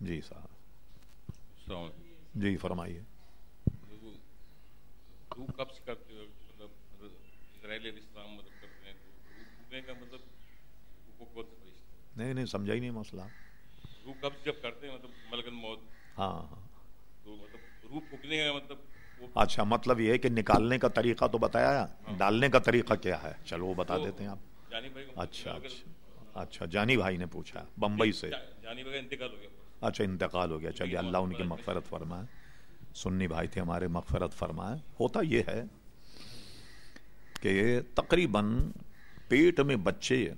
جی صاحب۔ جی فرمائیے۔ کرتے ہو؟ مطلب اسرائیل مطلب کرتے ہیں کا مطلب نہیں نہیں سمجھا ہی نہیں مسئلہ۔ روح قبض جب کرتے ہیں؟ مطلب ملک الموت۔ ہاں ہاں۔ تو مطلب روح پھونکنے کا مطلب اچھا مطلب یہ ہے کہ نکالنے کا طریقہ تو بتایا ڈالنے کا طریقہ کیا ہے؟ چلو وہ بتا دیتے ہیں آپ۔ اچھا اچھا۔ اچھا جانی بھائی نے پوچھا بمبئی سے۔ جا- جانی بھائی انتقال ہو گیا۔ اچھا انتقال ہو گیا۔ چلیے اللہ ان کی مغفرت فرمائے۔ سنی بھائی تھے ہمارے مغفرت فرمائے۔ ہوتا یہ ہے کہ تقریباً پیٹ میں بچے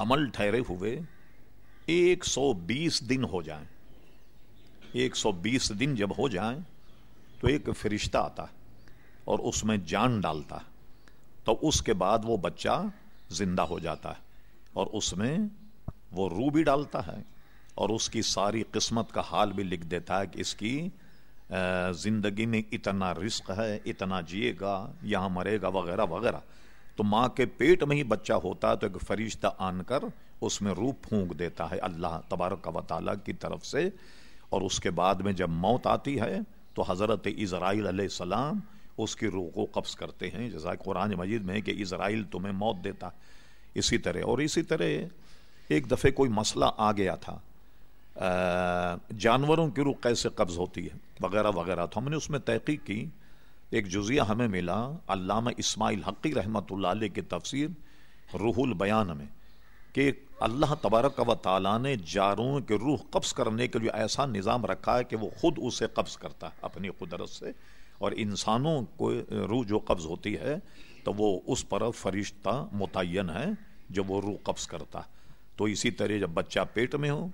حمل ٹھہرے ہوئے ایک سو بیس دن ہو جائیں۔ ایک سو بیس دن جب ہو جائیں تو ایک فرشتہ آتا ہے اور اس میں جان ڈالتا ہے تو اس کے بعد وہ بچہ زندہ ہو جاتا ہے اور اس میں وہ روح بھی ڈالتا ہے۔ اور اس کی ساری قسمت کا حال بھی لکھ دیتا ہے کہ اس کی زندگی میں اتنا رزق ہے، اتنا جیے گا، یہاں مرے گا، وغیرہ وغیرہ۔ تو ماں کے پیٹ میں ہی بچہ ہوتا ہے تو ایک فرشتہ آن کر اس میں روح پھونک دیتا ہے اللہ تبارک و تعالیٰ کی طرف سے۔ اور اس کے بعد میں جب موت آتی ہے تو حضرت اسرائیل علیہ السلام اس کی روح کو قبض کرتے ہیں۔ جیسا کہ قرآن مجید میں کہ اسرائیل تمہیں موت دیتا۔ ہے اسی طرح، اور اسی طرح ایک دفعہ کوئی مسئلہ آ گیا تھا۔ جانوروں کی روح کیسے قبض ہوتی ہے، وغیرہ وغیرہ۔ تو ہم نے اس میں تحقیق کی۔ ایک جزیہ ہمیں ملا، علامہ اسماعیل حقی رحمۃ اللہ علیہ کی تفسیر روح البیان میں، کہ اللہ تبارک و تعالیٰ نے جاروں کے روح قبض کرنے کے لیے ایسا نظام رکھا ہے کہ وہ خود اسے قبض کرتا ہے، اپنی قدرت سے۔ اور انسانوں کو روح جو قبض ہوتی ہے، تو وہ اس پر فرشتہ متعین ہے جو وہ روح قبض کرتا ہے۔ تو اسی طرح جب بچہ پیٹ میں ہو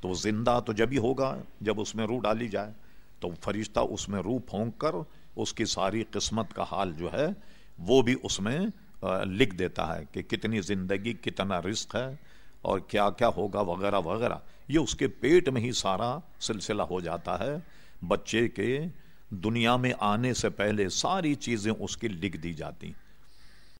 تو زندہ تو جب ہی ہوگا، جب اس میں روح ڈالی جائے، تو فرشتہ اس میں روح پھونک کر اس کی ساری قسمت کا حال جو ہے، وہ بھی اس میں لکھ دیتا ہے کہ کتنی زندگی، کتنا رزق ہے اور کیا کیا ہوگا، وغیرہ وغیرہ۔ یہ اس کے پیٹ میں ہی سارا سلسلہ ہو جاتا ہے۔ بچے کے دنیا میں آنے سے پہلے ساری چیزیں اس کی لکھ دی جاتی۔